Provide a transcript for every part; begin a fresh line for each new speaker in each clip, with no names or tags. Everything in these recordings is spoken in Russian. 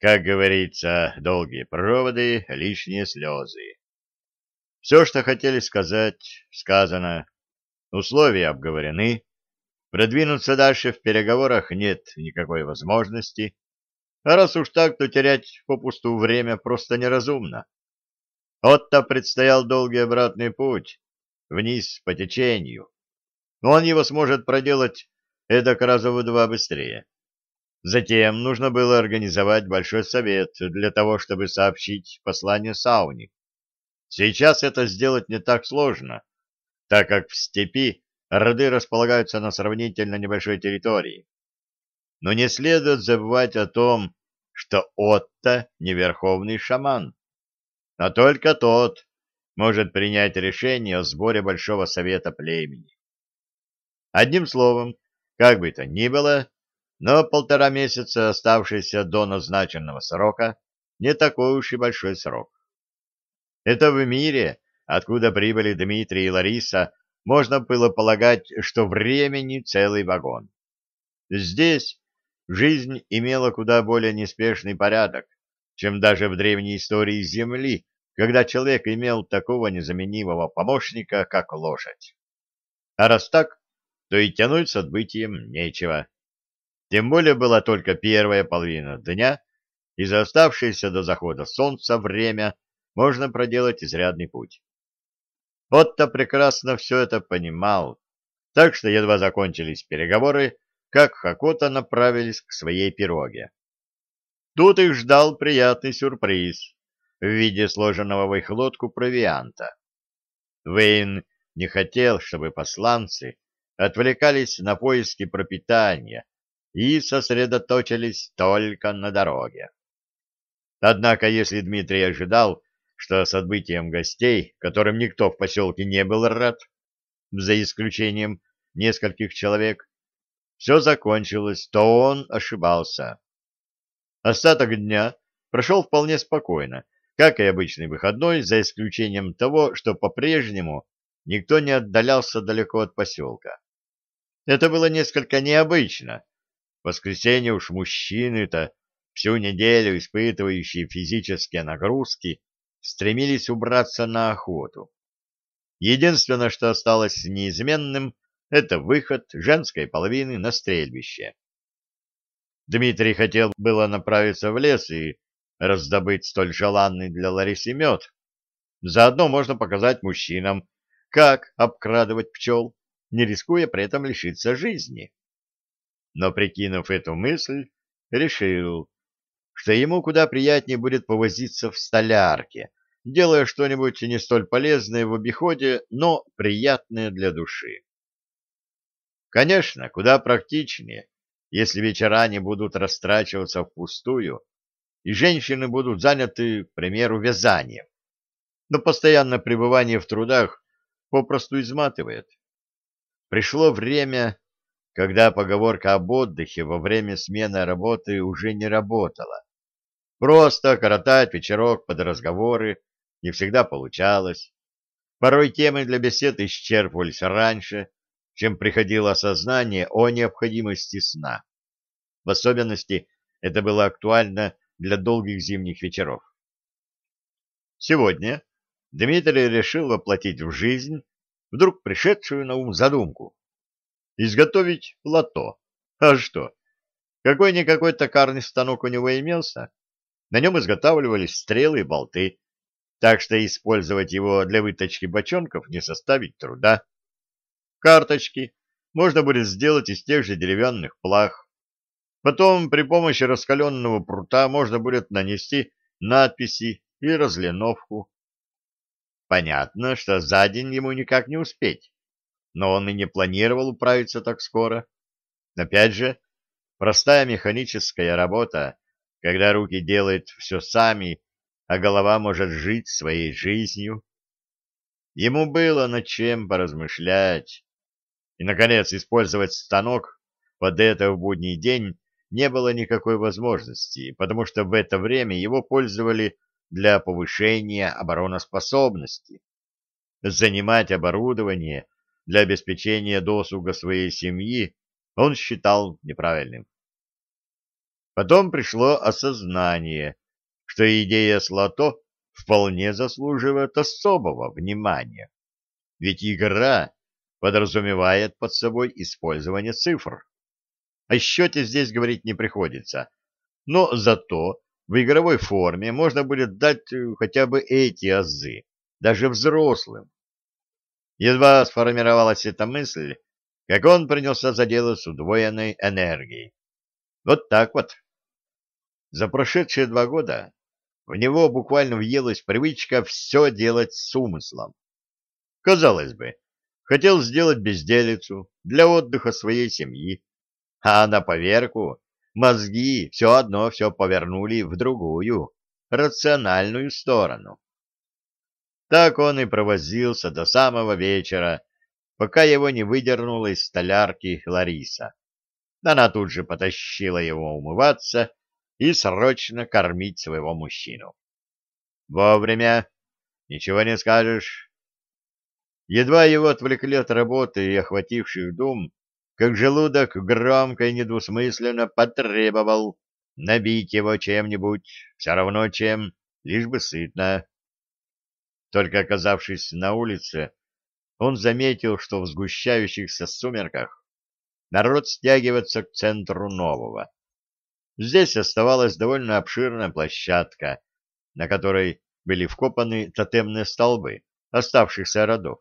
Как говорится, долгие проводы, лишние слезы. Все, что хотели сказать, сказано. Условия обговорены. Продвинуться дальше в переговорах нет никакой возможности. А раз уж так, то терять попусту время просто неразумно. Отто предстоял долгий обратный путь, вниз по течению. Но он его сможет проделать эдак раза в два быстрее. Затем нужно было организовать большой совет для того, чтобы сообщить послание Сауни. Сейчас это сделать не так сложно, так как в степи роды располагаются на сравнительно небольшой территории. Но не следует забывать о том, что Отто не верховный шаман, а только тот может принять решение о сборе Большого Совета племени. Одним словом, как бы то ни было, но полтора месяца, оставшиеся до назначенного срока, не такой уж и большой срок. Это в мире, откуда прибыли Дмитрий и Лариса, можно было полагать, что времени целый вагон. Здесь жизнь имела куда более неспешный порядок, чем даже в древней истории Земли, когда человек имел такого незаменимого помощника, как лошадь. А раз так, то и тянуть с отбытием нечего. Тем более была только первая половина дня, и за оставшееся до захода солнца время можно проделать изрядный путь. Отто прекрасно все это понимал, так что едва закончились переговоры, как Хакота направились к своей пироге. Тут их ждал приятный сюрприз в виде сложенного в их лодку провианта. Вейн не хотел, чтобы посланцы отвлекались на поиски пропитания, и сосредоточились только на дороге. Однако, если Дмитрий ожидал, что с отбытием гостей, которым никто в поселке не был рад, за исключением нескольких человек, все закончилось, то он ошибался. Остаток дня прошел вполне спокойно, как и обычный выходной, за исключением того, что по-прежнему никто не отдалялся далеко от поселка. Это было несколько необычно, воскресенье уж мужчины-то, всю неделю испытывающие физические нагрузки, стремились убраться на охоту. Единственное, что осталось неизменным, это выход женской половины на стрельбище. Дмитрий хотел было направиться в лес и раздобыть столь желанный для Ларисы мед. Заодно можно показать мужчинам, как обкрадывать пчел, не рискуя при этом лишиться жизни но, прикинув эту мысль, решил, что ему куда приятнее будет повозиться в столярке, делая что-нибудь не столь полезное в обиходе, но приятное для души. Конечно, куда практичнее, если вечера не будут растрачиваться впустую, и женщины будут заняты, к примеру, вязанием. Но постоянное пребывание в трудах попросту изматывает. Пришло время когда поговорка об отдыхе во время смены работы уже не работала. Просто коротать вечерок под разговоры не всегда получалось. Порой темы для бесед исчерпывались раньше, чем приходило осознание о необходимости сна. В особенности это было актуально для долгих зимних вечеров. Сегодня Дмитрий решил воплотить в жизнь вдруг пришедшую на ум задумку изготовить лото. А что? Какой-никакой токарный станок у него имелся. На нем изготавливались стрелы и болты, так что использовать его для выточки бочонков не составит труда. Карточки можно будет сделать из тех же деревянных плах. Потом при помощи раскаленного прута можно будет нанести надписи и разленовку. Понятно, что за день ему никак не успеть но он и не планировал управиться так скоро. Опять же, простая механическая работа, когда руки делают все сами, а голова может жить своей жизнью. Ему было над чем поразмышлять. И, наконец, использовать станок под это в будний день не было никакой возможности, потому что в это время его пользовали для повышения обороноспособности. Занимать оборудование — для обеспечения досуга своей семьи он считал неправильным. Потом пришло осознание, что идея с лото вполне заслуживает особого внимания. Ведь игра подразумевает под собой использование цифр. О счете здесь говорить не приходится, но зато в игровой форме можно будет дать э, хотя бы эти азы, даже взрослым. Едва сформировалась эта мысль, как он принялся за дело с удвоенной энергией. Вот так вот. За прошедшие два года в него буквально въелась привычка все делать с умыслом. Казалось бы, хотел сделать безделицу для отдыха своей семьи, а на поверку мозги все одно все повернули в другую, рациональную сторону. Так он и провозился до самого вечера, пока его не выдернула из столярки Лариса. Она тут же потащила его умываться и срочно кормить своего мужчину. Вовремя, ничего не скажешь. Едва его отвлекли от работы и охвативших дум, как желудок громко и недвусмысленно потребовал набить его чем-нибудь, все равно чем, лишь бы сытно. Только оказавшись на улице, он заметил, что в сгущающихся сумерках народ стягивается к центру нового. Здесь оставалась довольно обширная площадка, на которой были вкопаны тотемные столбы оставшихся родов.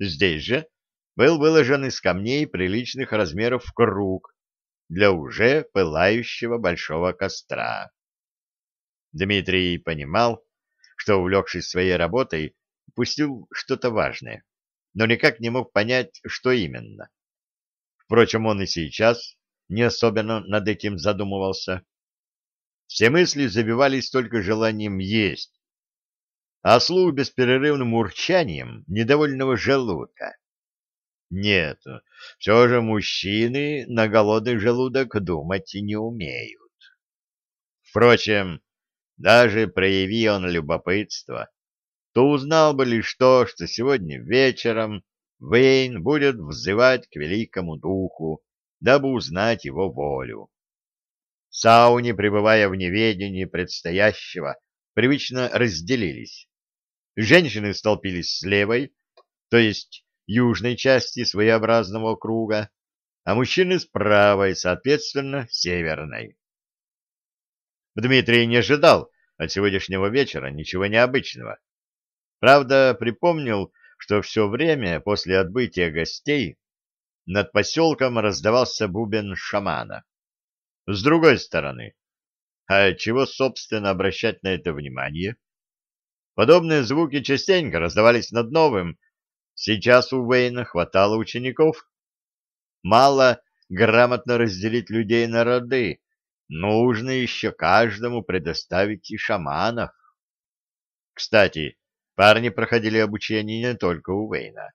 Здесь же был выложен из камней приличных размеров круг для уже пылающего большого костра. Дмитрий понимал, что, увлекшись своей работой, упустил что-то важное, но никак не мог понять, что именно. Впрочем, он и сейчас не особенно над этим задумывался. Все мысли забивались только желанием есть, а слух бесперерывным урчанием недовольного желудка. Нет, все же мужчины на голодный желудок думать не умеют. Впрочем, даже прояви он любопытство, то узнал бы лишь то, что сегодня вечером Вейн будет взывать к великому духу, дабы узнать его волю. Сауни, пребывая в неведении предстоящего, привычно разделились. Женщины столпились с левой, то есть южной части своеобразного круга, а мужчины с правой, соответственно, северной. Дмитрий не ожидал от сегодняшнего вечера ничего необычного. Правда, припомнил, что все время после отбытия гостей над поселком раздавался бубен шамана. С другой стороны, а чего, собственно, обращать на это внимание? Подобные звуки частенько раздавались над новым. Сейчас у Уэйна хватало учеников. Мало грамотно разделить людей на роды. Нужно еще каждому предоставить и шаманов. Кстати, парни проходили обучение не только у Уэйна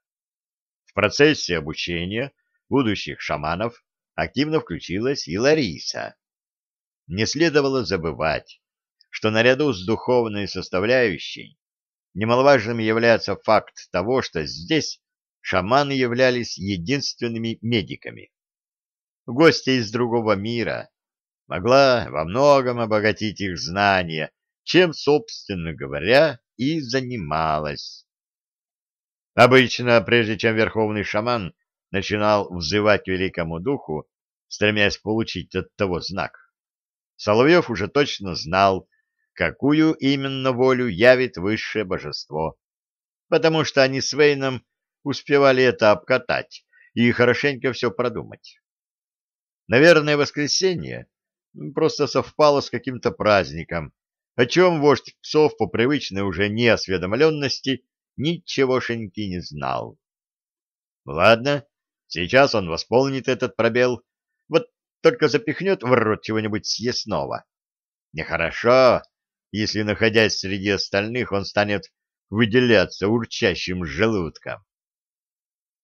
процессе обучения будущих шаманов активно включилась и Лариса. Не следовало забывать, что наряду с духовной составляющей немаловажным является факт того, что здесь шаманы являлись единственными медиками. Гостья из другого мира могла во многом обогатить их знания, чем, собственно говоря, и занималась. Обычно, прежде чем верховный шаман начинал взывать великому духу, стремясь получить от того знак, Соловьев уже точно знал, какую именно волю явит высшее божество, потому что они с Вейном успевали это обкатать и хорошенько все продумать. Наверное, воскресенье просто совпало с каким-то праздником, о чем вождь псов по привычной уже неосведомленности ничегошеньки не знал. Ладно, сейчас он восполнит этот пробел, вот только запихнет в рот чего-нибудь съестного. Нехорошо, если, находясь среди остальных, он станет выделяться урчащим желудком.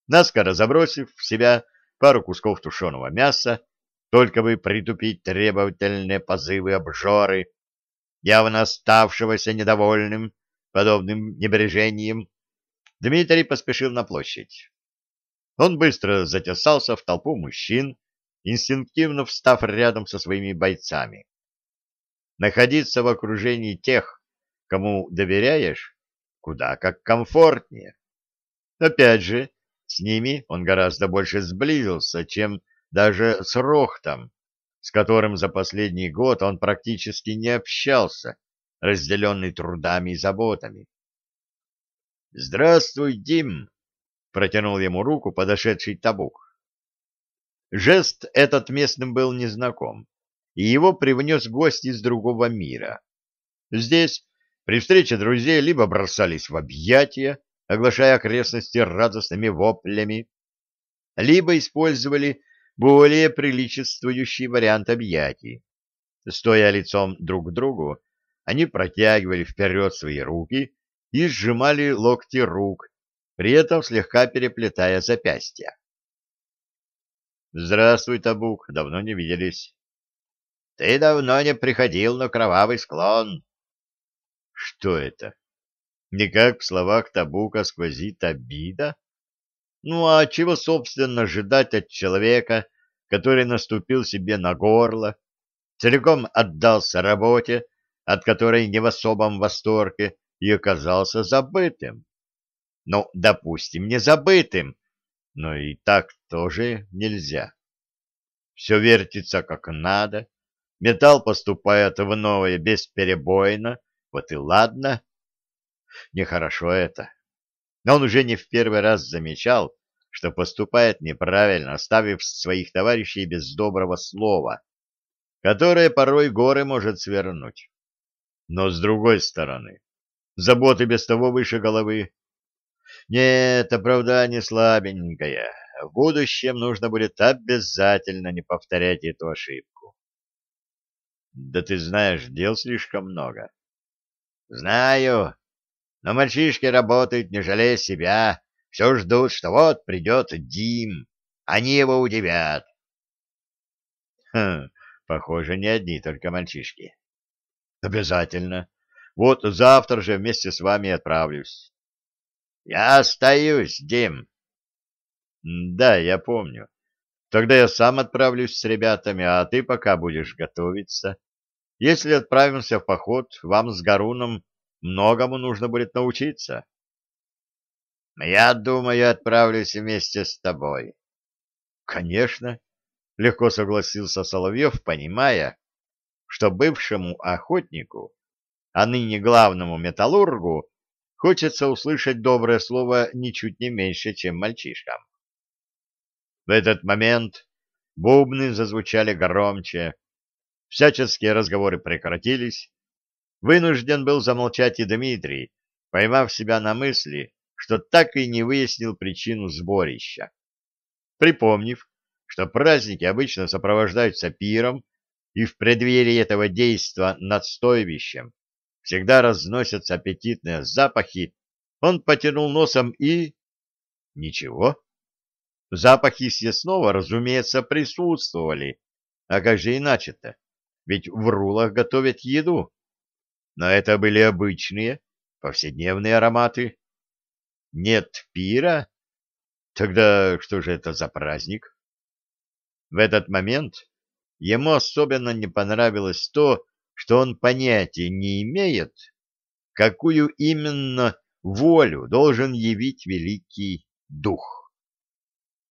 Наскоро забросив в себя пару кусков тушеного мяса, только бы притупить требовательные позывы обжоры, явно оставшегося недовольным подобным небрежением, Дмитрий поспешил на площадь. Он быстро затесался в толпу мужчин, инстинктивно встав рядом со своими бойцами. Находиться в окружении тех, кому доверяешь, куда как комфортнее. Опять же, с ними он гораздо больше сблизился, чем даже с Рохтом, с которым за последний год он практически не общался, разделенный трудами и заботами. «Здравствуй, Дим!» — протянул ему руку подошедший табук. Жест этот местным был незнаком, и его привнес гость из другого мира. Здесь при встрече друзей либо бросались в объятия, оглашая окрестности радостными воплями, либо использовали более приличествующий вариант объятий. Стоя лицом друг к другу, они протягивали вперед свои руки и сжимали локти рук, при этом слегка переплетая запястья. «Здравствуй, Табук, давно не виделись». «Ты давно не приходил на кровавый склон». «Что это? Никак в словах Табука сквозит обида?» Ну а чего, собственно, ожидать от человека, который наступил себе на горло, целиком отдался работе, от которой не в особом восторге, и оказался забытым? Ну, допустим, не забытым, но и так тоже нельзя. Все вертится как надо, металл поступает в новое бесперебойно, вот и ладно. Нехорошо это. Но он уже не в первый раз замечал, что поступает неправильно, оставив своих товарищей без доброго слова, которое порой горы может свернуть. Но с другой стороны, заботы без того выше головы. Нет, оправдание слабенькое. В будущем нужно будет обязательно не повторять эту ошибку. Да ты знаешь, дел слишком много. Знаю, но мальчишки работают, не жалея себя, все ждут, что вот придет Дим, они его удивят. Хм, похоже, не одни только мальчишки. Обязательно. Вот завтра же вместе с вами отправлюсь. Я остаюсь, Дим. Да, я помню. Тогда я сам отправлюсь с ребятами, а ты пока будешь готовиться. Если отправимся в поход, вам с Гаруном многому нужно будет научиться. Я думаю, отправлюсь вместе с тобой. Конечно, легко согласился Соловьев, понимая, что бывшему охотнику, а ныне главному металлургу, хочется услышать доброе слово ничуть не меньше, чем мальчишкам. В этот момент бубны зазвучали громче, всяческие разговоры прекратились, Вынужден был замолчать и Дмитрий, поймав себя на мысли, что так и не выяснил причину сборища. Припомнив, что праздники обычно сопровождаются пиром, и в преддверии этого действа над стойбищем всегда разносятся аппетитные запахи, он потянул носом и... Ничего. Запахи съестного, разумеется, присутствовали. А как же иначе-то? Ведь в рулах готовят еду но это были обычные, повседневные ароматы. Нет пира? Тогда что же это за праздник? В этот момент ему особенно не понравилось то, что он понятия не имеет, какую именно волю должен явить великий дух.